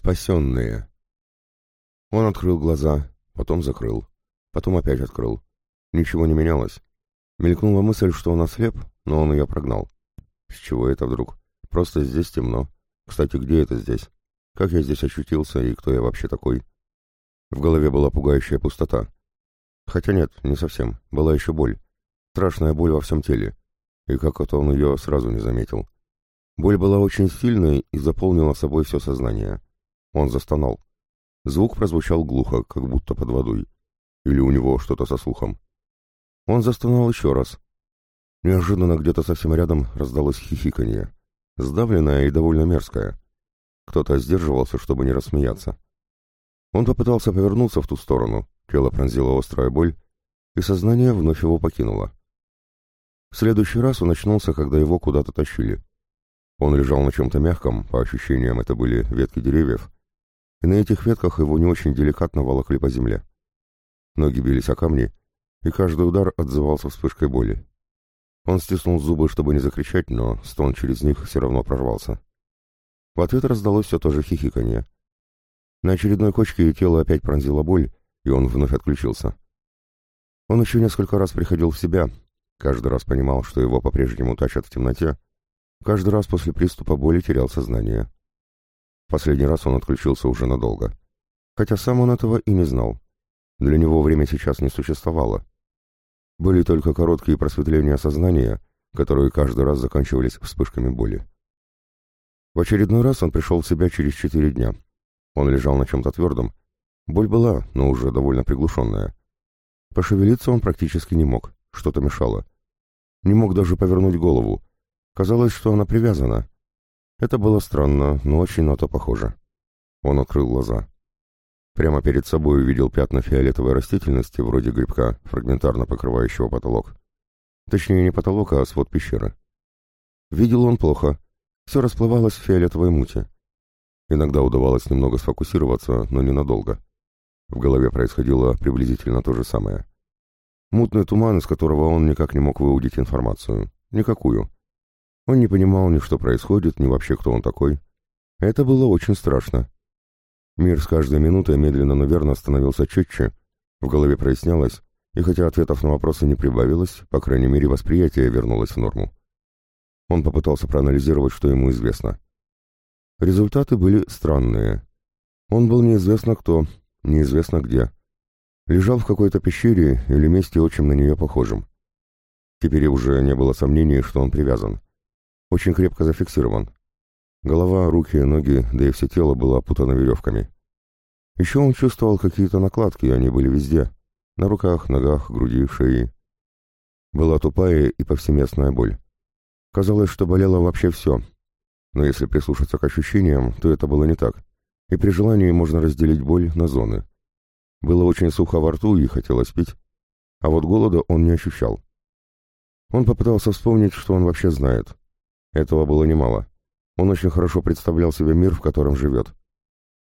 Спасенные. Он открыл глаза, потом закрыл, потом опять открыл. Ничего не менялось. Мелькнула мысль, что он ослеп, но он ее прогнал. С чего это вдруг? Просто здесь темно. Кстати, где это здесь? Как я здесь очутился и кто я вообще такой? В голове была пугающая пустота. Хотя нет, не совсем. Была еще боль. Страшная боль во всем теле. И как это он ее сразу не заметил. Боль была очень сильной и заполнила собой все сознание. Он застонал. Звук прозвучал глухо, как будто под водой. Или у него что-то со слухом. Он застонал еще раз. Неожиданно где-то совсем рядом раздалось хихиканье. Сдавленное и довольно мерзкое. Кто-то сдерживался, чтобы не рассмеяться. Он попытался повернуться в ту сторону, тело пронзила острая боль, и сознание вновь его покинуло. В следующий раз он очнулся, когда его куда-то тащили. Он лежал на чем-то мягком, по ощущениям это были ветки деревьев, и на этих ветках его не очень деликатно волокли по земле. Ноги бились о камни, и каждый удар отзывался вспышкой боли. Он стиснул зубы, чтобы не закричать, но стон через них все равно прорвался. В ответ раздалось все то же хихиканье. На очередной кочке тело опять пронзила боль, и он вновь отключился. Он еще несколько раз приходил в себя, каждый раз понимал, что его по-прежнему тащат в темноте, Каждый раз после приступа боли терял сознание. Последний раз он отключился уже надолго. Хотя сам он этого и не знал. Для него время сейчас не существовало. Были только короткие просветления сознания, которые каждый раз заканчивались вспышками боли. В очередной раз он пришел в себя через четыре дня. Он лежал на чем-то твердом. Боль была, но уже довольно приглушенная. Пошевелиться он практически не мог, что-то мешало. Не мог даже повернуть голову, Казалось, что она привязана. Это было странно, но очень на то похоже. Он открыл глаза. Прямо перед собой увидел пятна фиолетовой растительности, вроде грибка, фрагментарно покрывающего потолок. Точнее, не потолок, а свод пещеры. Видел он плохо. Все расплывалось в фиолетовой мути. Иногда удавалось немного сфокусироваться, но ненадолго. В голове происходило приблизительно то же самое. Мутный туман, из которого он никак не мог выудить информацию. Никакую. Он не понимал ни что происходит, ни вообще кто он такой. Это было очень страшно. Мир с каждой минутой медленно, но верно становился четче, в голове прояснялось, и хотя ответов на вопросы не прибавилось, по крайней мере восприятие вернулось в норму. Он попытался проанализировать, что ему известно. Результаты были странные. Он был неизвестно кто, неизвестно где. Лежал в какой-то пещере или месте очень на нее похожем. Теперь уже не было сомнений, что он привязан очень крепко зафиксирован. Голова, руки, ноги, да и все тело было опутано веревками. Еще он чувствовал какие-то накладки, они были везде. На руках, ногах, груди, шее. Была тупая и повсеместная боль. Казалось, что болело вообще все. Но если прислушаться к ощущениям, то это было не так. И при желании можно разделить боль на зоны. Было очень сухо во рту и хотелось пить. А вот голода он не ощущал. Он попытался вспомнить, что он вообще знает. Этого было немало. Он очень хорошо представлял себе мир, в котором живет.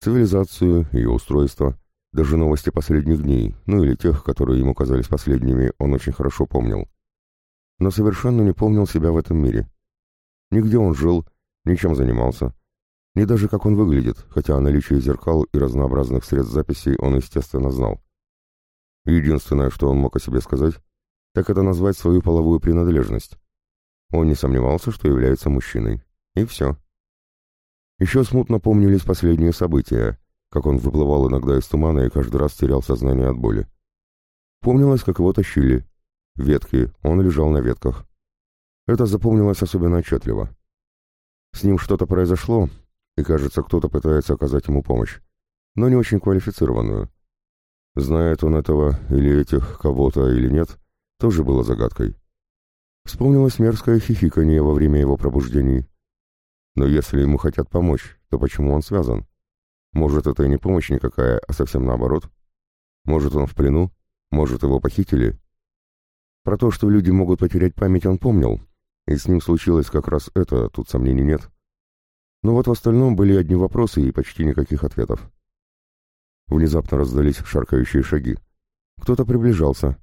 Цивилизацию, ее устройство, даже новости последних дней, ну или тех, которые ему казались последними, он очень хорошо помнил. Но совершенно не помнил себя в этом мире. Нигде он жил, ничем занимался. Ни даже как он выглядит, хотя о наличии зеркал и разнообразных средств записи он, естественно, знал. Единственное, что он мог о себе сказать, так это назвать свою половую принадлежность. Он не сомневался, что является мужчиной. И все. Еще смутно помнились последние события, как он выплывал иногда из тумана и каждый раз терял сознание от боли. Помнилось, как его тащили. Ветки, он лежал на ветках. Это запомнилось особенно отчетливо. С ним что-то произошло, и, кажется, кто-то пытается оказать ему помощь, но не очень квалифицированную. Знает он этого или этих кого-то или нет, тоже было загадкой. Вспомнилось мерзкое хихиканье во время его пробуждений. Но если ему хотят помочь, то почему он связан? Может, это и не помощь никакая, а совсем наоборот? Может, он в плену? Может, его похитили? Про то, что люди могут потерять память, он помнил, и с ним случилось как раз это, тут сомнений нет. Но вот в остальном были одни вопросы и почти никаких ответов. Внезапно раздались шаркающие шаги. Кто-то приближался.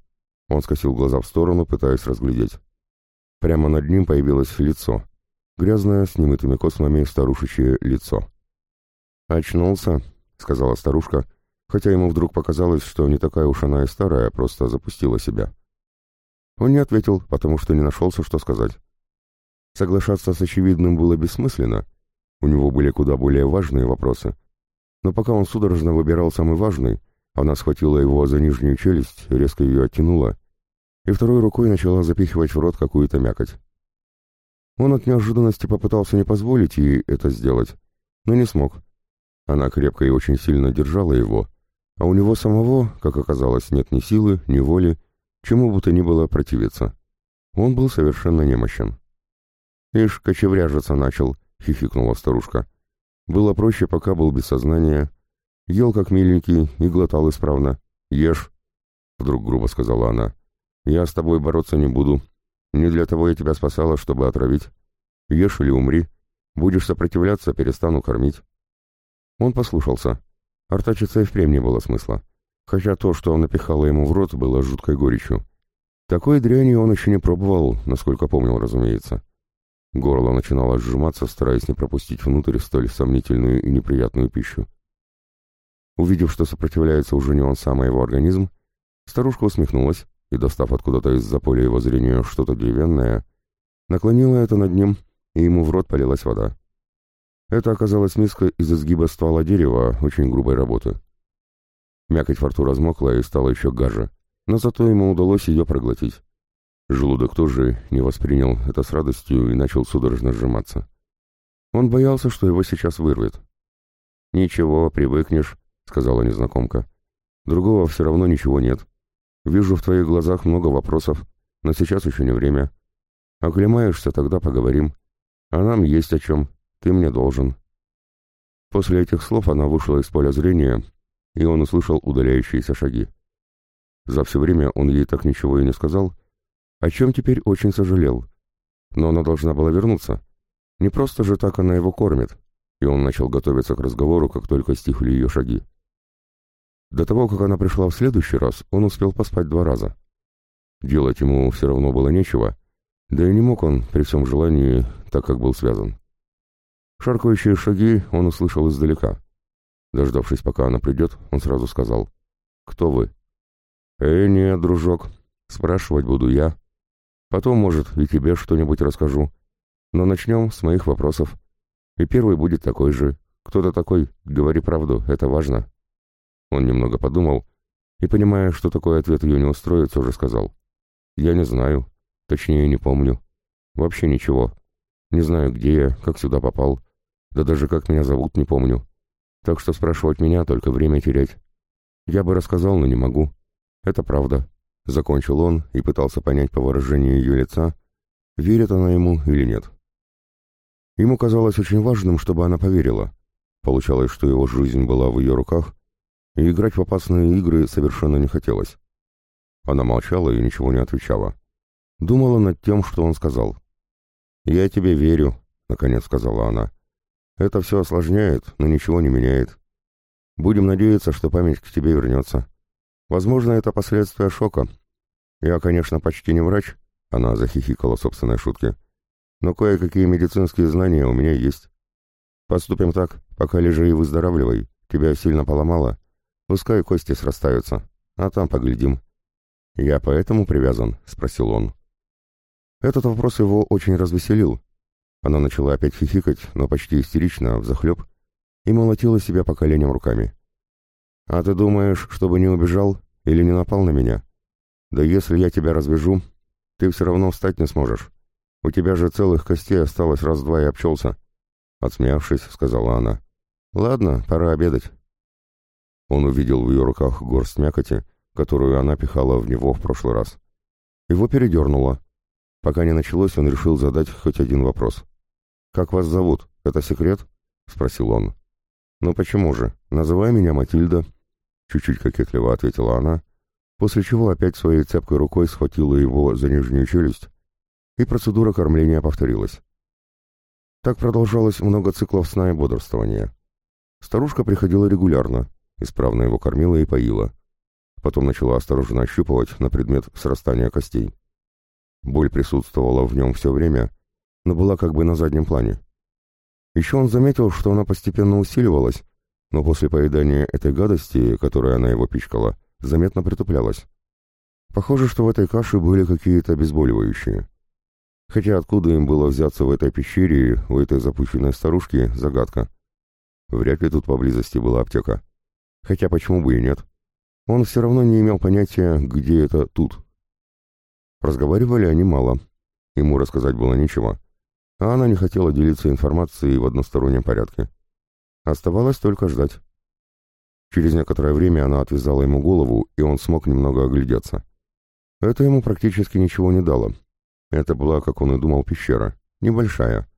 Он скосил глаза в сторону, пытаясь разглядеть. Прямо над ним появилось лицо. Грязное, с немытыми космами старушечье лицо. «Очнулся», — сказала старушка, хотя ему вдруг показалось, что не такая уж она и старая, просто запустила себя. Он не ответил, потому что не нашелся, что сказать. Соглашаться с очевидным было бессмысленно, у него были куда более важные вопросы. Но пока он судорожно выбирал самый важный, она схватила его за нижнюю челюсть, резко ее оттянула, и второй рукой начала запихивать в рот какую-то мякоть. Он от неожиданности попытался не позволить ей это сделать, но не смог. Она крепко и очень сильно держала его, а у него самого, как оказалось, нет ни силы, ни воли, чему бы то ни было противиться. Он был совершенно немощен. «Ишь, кочевряжиться начал», — хихикнула старушка. «Было проще, пока был без сознания. Ел как миленький и глотал исправно. Ешь», — вдруг грубо сказала она. «Я с тобой бороться не буду. Не для того я тебя спасала, чтобы отравить. Ешь или умри. Будешь сопротивляться, перестану кормить». Он послушался. Артачиться и впрямь не было смысла. Хотя то, что он напихала ему в рот, было жуткой горечью. Такой дряни он еще не пробовал, насколько помнил, разумеется. Горло начинало сжиматься, стараясь не пропустить внутрь столь сомнительную и неприятную пищу. Увидев, что сопротивляется уже не он сам, а его организм, старушка усмехнулась и, достав откуда-то из-за поля его зрения что-то деревянное, наклонила это над ним, и ему в рот полилась вода. Это оказалась миска из изгиба ствола дерева очень грубой работы. Мякоть во рту размокла и стала еще гаже, но зато ему удалось ее проглотить. Желудок тоже не воспринял это с радостью и начал судорожно сжиматься. Он боялся, что его сейчас вырвет. «Ничего, привыкнешь», — сказала незнакомка. «Другого все равно ничего нет. Вижу в твоих глазах много вопросов, но сейчас еще не время. Оклемаешься, тогда поговорим. А нам есть о чем. Ты мне должен». После этих слов она вышла из поля зрения, и он услышал удаляющиеся шаги. За все время он ей так ничего и не сказал, о чем теперь очень сожалел. Но она должна была вернуться. Не просто же так она его кормит, и он начал готовиться к разговору, как только стихли ее шаги. До того, как она пришла в следующий раз, он успел поспать два раза. Делать ему все равно было нечего, да и не мог он при всем желании, так как был связан. Шаркающие шаги он услышал издалека. Дождавшись, пока она придет, он сразу сказал «Кто вы?» «Э, нет, дружок, спрашивать буду я», Потом, может, и тебе что-нибудь расскажу. Но начнем с моих вопросов. И первый будет такой же. Кто ты такой? Говори правду, это важно. Он немного подумал и, понимая, что такой ответ ее не устроит, уже сказал. Я не знаю. Точнее, не помню. Вообще ничего. Не знаю, где я, как сюда попал. Да даже как меня зовут, не помню. Так что спрашивать меня только время терять. Я бы рассказал, но не могу. Это правда. Закончил он и пытался понять по выражению ее лица, верит она ему или нет. Ему казалось очень важным, чтобы она поверила. Получалось, что его жизнь была в ее руках, и играть в опасные игры совершенно не хотелось. Она молчала и ничего не отвечала. Думала над тем, что он сказал. «Я тебе верю», — наконец сказала она. «Это все осложняет, но ничего не меняет. Будем надеяться, что память к тебе вернется. Возможно, это последствия шока. Я, конечно, почти не врач, она захихикала собственной шутке, но кое-какие медицинские знания у меня есть. Поступим так, пока лежи и выздоравливай, тебя сильно поломало, пускай кости срастаются, а там поглядим. Я поэтому привязан, спросил он. Этот вопрос его очень развеселил. Она начала опять хихикать, но почти истерично, взахлеб, и молотила себя по коленям руками. «А ты думаешь, чтобы не убежал или не напал на меня? Да если я тебя развяжу, ты все равно встать не сможешь. У тебя же целых костей осталось раз-два и обчелся». Отсмеявшись, сказала она. «Ладно, пора обедать». Он увидел в ее руках горсть мякоти, которую она пихала в него в прошлый раз. Его передернуло. Пока не началось, он решил задать хоть один вопрос. «Как вас зовут? Это секрет?» — спросил он. «Ну почему же? Называй меня Матильда», Чуть-чуть кокетливо ответила она, после чего опять своей цепкой рукой схватила его за нижнюю челюсть, и процедура кормления повторилась. Так продолжалось много циклов сна и бодрствования. Старушка приходила регулярно, исправно его кормила и поила. Потом начала осторожно ощупывать на предмет срастания костей. Боль присутствовала в нем все время, но была как бы на заднем плане. Еще он заметил, что она постепенно усиливалась, но после поедания этой гадости, которой она его пичкала, заметно притуплялась. Похоже, что в этой каше были какие-то обезболивающие. Хотя откуда им было взяться в этой пещере у этой запущенной старушки — загадка. Вряд ли тут поблизости была аптека. Хотя почему бы и нет? Он все равно не имел понятия, где это тут. Разговаривали они мало. Ему рассказать было нечего. А она не хотела делиться информацией в одностороннем порядке. Оставалось только ждать. Через некоторое время она отвязала ему голову, и он смог немного оглядеться. Это ему практически ничего не дало. Это была, как он и думал, пещера. Небольшая.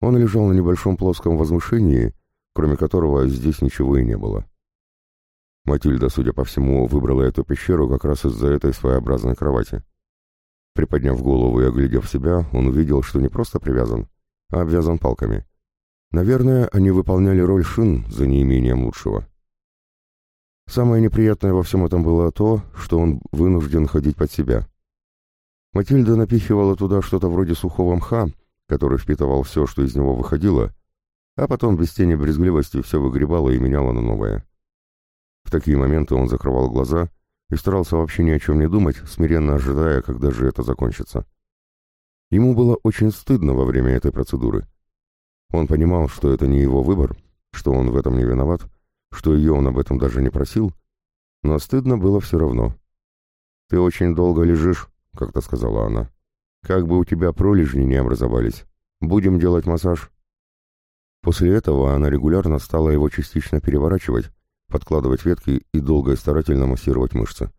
Он лежал на небольшом плоском возвышении, кроме которого здесь ничего и не было. Матильда, судя по всему, выбрала эту пещеру как раз из-за этой своеобразной кровати. Приподняв голову и оглядев себя, он увидел, что не просто привязан, а обвязан палками. Наверное, они выполняли роль шин за неимением лучшего. Самое неприятное во всем этом было то, что он вынужден ходить под себя. Матильда напихивала туда что-то вроде сухого мха, который впитывал все, что из него выходило, а потом без тени брезгливости все выгребала и меняла на новое. В такие моменты он закрывал глаза и старался вообще ни о чем не думать, смиренно ожидая, когда же это закончится. Ему было очень стыдно во время этой процедуры. Он понимал, что это не его выбор, что он в этом не виноват, что ее он об этом даже не просил, но стыдно было все равно. «Ты очень долго лежишь», — как-то сказала она. «Как бы у тебя пролежни не образовались. Будем делать массаж». После этого она регулярно стала его частично переворачивать, подкладывать ветки и долго и старательно массировать мышцы.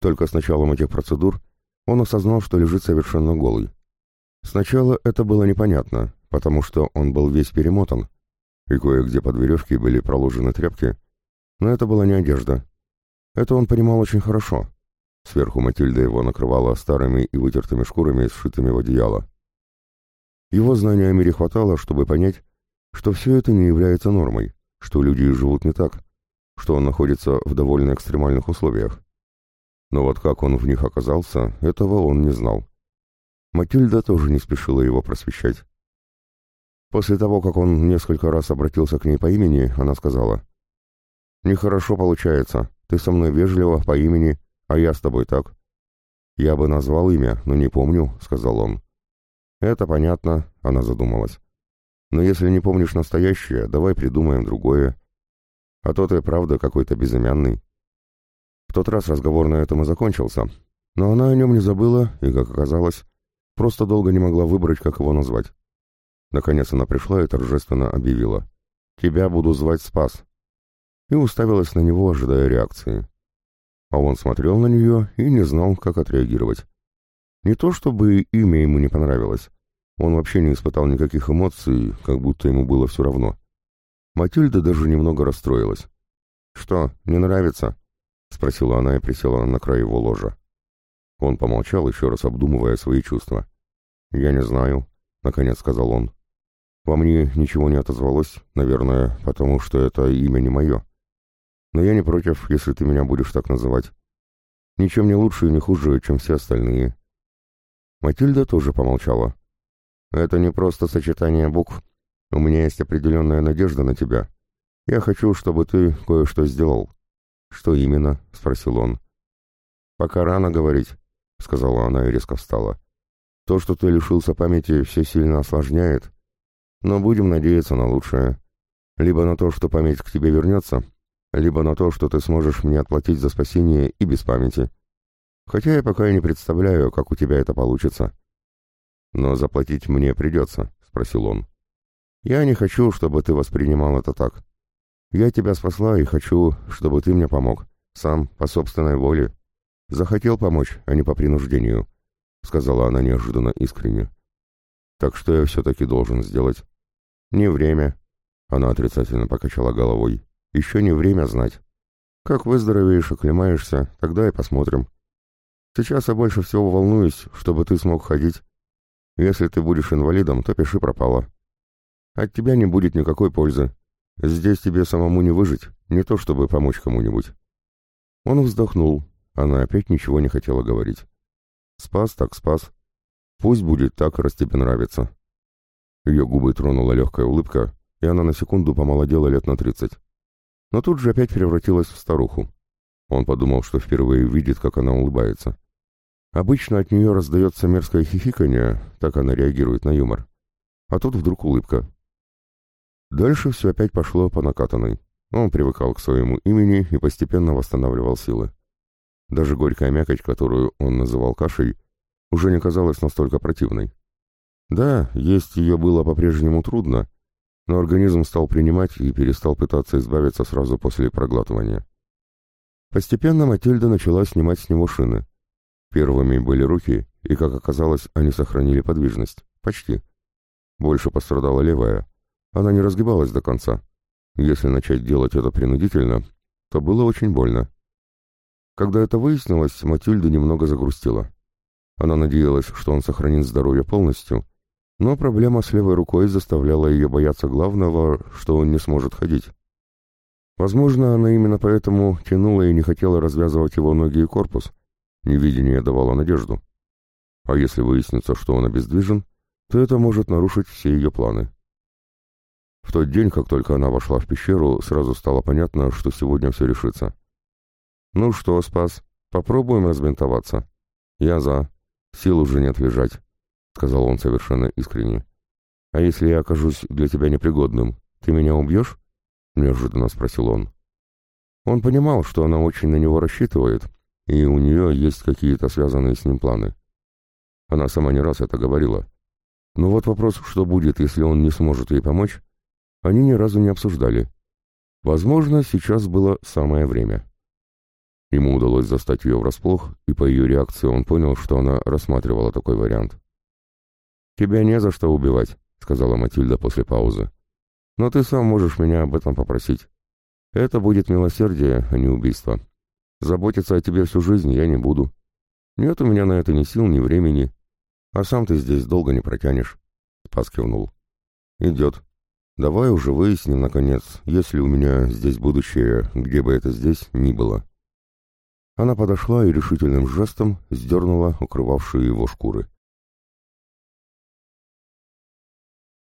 Только с началом этих процедур он осознал, что лежит совершенно голый. Сначала это было непонятно, потому что он был весь перемотан, и кое-где под веревки были проложены тряпки, но это была не одежда. Это он понимал очень хорошо. Сверху Матильда его накрывала старыми и вытертыми шкурами, сшитыми в одеяло. Его знания о мире хватало, чтобы понять, что все это не является нормой, что люди живут не так, что он находится в довольно экстремальных условиях. Но вот как он в них оказался, этого он не знал. Матильда тоже не спешила его просвещать. После того, как он несколько раз обратился к ней по имени, она сказала, «Нехорошо получается, ты со мной вежливо по имени, а я с тобой так». «Я бы назвал имя, но не помню», — сказал он. «Это понятно», — она задумалась. «Но если не помнишь настоящее, давай придумаем другое. А то ты, правда, какой-то безымянный. В тот раз разговор на этом и закончился, но она о нем не забыла и, как оказалось, просто долго не могла выбрать, как его назвать. Наконец она пришла и торжественно объявила. «Тебя буду звать Спас». И уставилась на него, ожидая реакции. А он смотрел на нее и не знал, как отреагировать. Не то чтобы имя ему не понравилось. Он вообще не испытал никаких эмоций, как будто ему было все равно. Матильда даже немного расстроилась. «Что, не нравится?» — спросила она и присела на край его ложа. Он помолчал, еще раз обдумывая свои чувства. «Я не знаю», — наконец сказал он. «Во мне ничего не отозвалось, наверное, потому что это имя не мое. Но я не против, если ты меня будешь так называть. Ничем не лучше и не хуже, чем все остальные». Матильда тоже помолчала. «Это не просто сочетание букв», у меня есть определенная надежда на тебя. Я хочу, чтобы ты кое-что сделал». «Что именно?» — спросил он. «Пока рано говорить», — сказала она и резко встала. «То, что ты лишился памяти, все сильно осложняет. Но будем надеяться на лучшее. Либо на то, что память к тебе вернется, либо на то, что ты сможешь мне отплатить за спасение и без памяти. Хотя я пока и не представляю, как у тебя это получится». «Но заплатить мне придется», — спросил он. Я не хочу, чтобы ты воспринимал это так. Я тебя спасла и хочу, чтобы ты мне помог. Сам, по собственной воле. Захотел помочь, а не по принуждению», — сказала она неожиданно искренне. «Так что я все-таки должен сделать?» «Не время», — она отрицательно покачала головой. «Еще не время знать. Как выздоровеешь, оклемаешься, тогда и посмотрим. Сейчас я больше всего волнуюсь, чтобы ты смог ходить. Если ты будешь инвалидом, то пиши пропало. От тебя не будет никакой пользы. Здесь тебе самому не выжить, не то чтобы помочь кому-нибудь». Он вздохнул. Она опять ничего не хотела говорить. «Спас так спас. Пусть будет так, раз тебе нравится». Ее губы тронула легкая улыбка, и она на секунду помолодела лет на тридцать. Но тут же опять превратилась в старуху. Он подумал, что впервые видит, как она улыбается. Обычно от нее раздается мерзкое хихиканье, так она реагирует на юмор. А тут вдруг улыбка. Дальше все опять пошло по накатанной. Он привыкал к своему имени и постепенно восстанавливал силы. Даже горькая мякоть, которую он называл кашей, уже не казалась настолько противной. Да, есть ее было по-прежнему трудно, но организм стал принимать и перестал пытаться избавиться сразу после проглатывания. Постепенно Матильда начала снимать с него шины. Первыми были руки, и, как оказалось, они сохранили подвижность. Почти. Больше пострадала левая. Она не разгибалась до конца. Если начать делать это принудительно, то было очень больно. Когда это выяснилось, Матильда немного загрустила. Она надеялась, что он сохранит здоровье полностью, но проблема с левой рукой заставляла ее бояться главного, что он не сможет ходить. Возможно, она именно поэтому тянула и не хотела развязывать его ноги и корпус. Невидение давало надежду. А если выяснится, что он обездвижен, то это может нарушить все ее планы. В тот день, как только она вошла в пещеру, сразу стало понятно, что сегодня все решится. «Ну что, Спас, попробуем разбинтоваться?» «Я за. Сил уже нет лежать», — сказал он совершенно искренне. «А если я окажусь для тебя непригодным, ты меня убьешь?» — неожиданно спросил он. Он понимал, что она очень на него рассчитывает, и у нее есть какие-то связанные с ним планы. Она сама не раз это говорила. Но вот вопрос, что будет, если он не сможет ей помочь, они ни разу не обсуждали. Возможно, сейчас было самое время. Ему удалось застать ее врасплох, и по ее реакции он понял, что она рассматривала такой вариант. «Тебя не за что убивать», — сказала Матильда после паузы. «Но ты сам можешь меня об этом попросить. Это будет милосердие, а не убийство. Заботиться о тебе всю жизнь я не буду. Нет у меня на это ни сил, ни времени. А сам ты здесь долго не протянешь». Спас кивнул. «Идет. Давай уже выясним, наконец, есть ли у меня здесь будущее, где бы это здесь ни было». Она подошла и решительным жестом сдернула укрывавшие его шкуры.